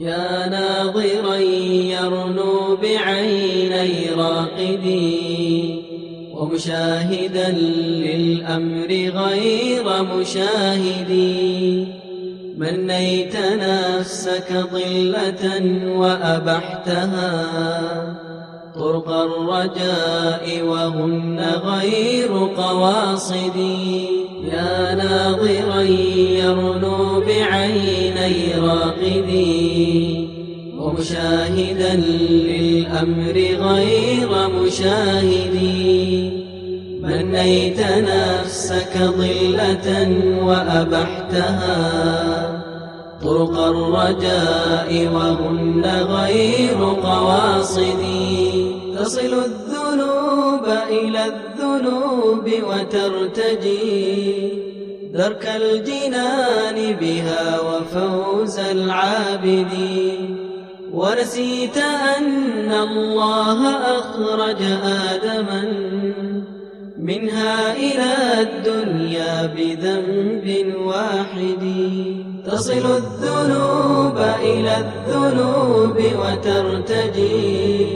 يا ناظرا يرنو بعيني راقدي ومشاهدا للأمر غير مشاهدي منيت نفسك ضلة وأبحتها طرق الرجاء وهن غير قواصدي يا ناظرين يرنو بعيني راقدي ومشاهدا للأمر غير مشاهدي بنيت نفسك ظلة وأبحتها طرق الرجاء وهن غير قواصدي تصل الذنوب إلى الذنوب وترتجي درك الجنان بها وفوز العابدين ونسيت أن الله أخرج آدما منها إلى الدنيا بذنب واحد. تصل الذنوب إلى الذنوب وترتجي.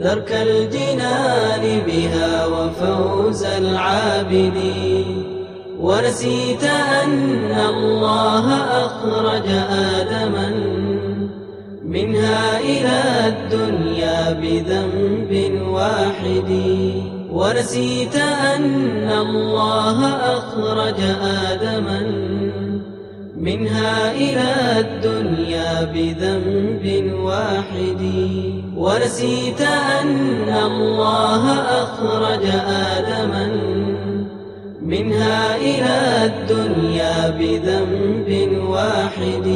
درك الجنان بها وفوز العابدين. ونسيت أن الله أخرج آدما منها إلى الدنيا بذنب واحد. ونسيت أن الله أخرج آدما منها إلى الدنيا بذنب واحد. ونسيت أن الله أخرج آدما منها إلى الدنيا بذنب واحد.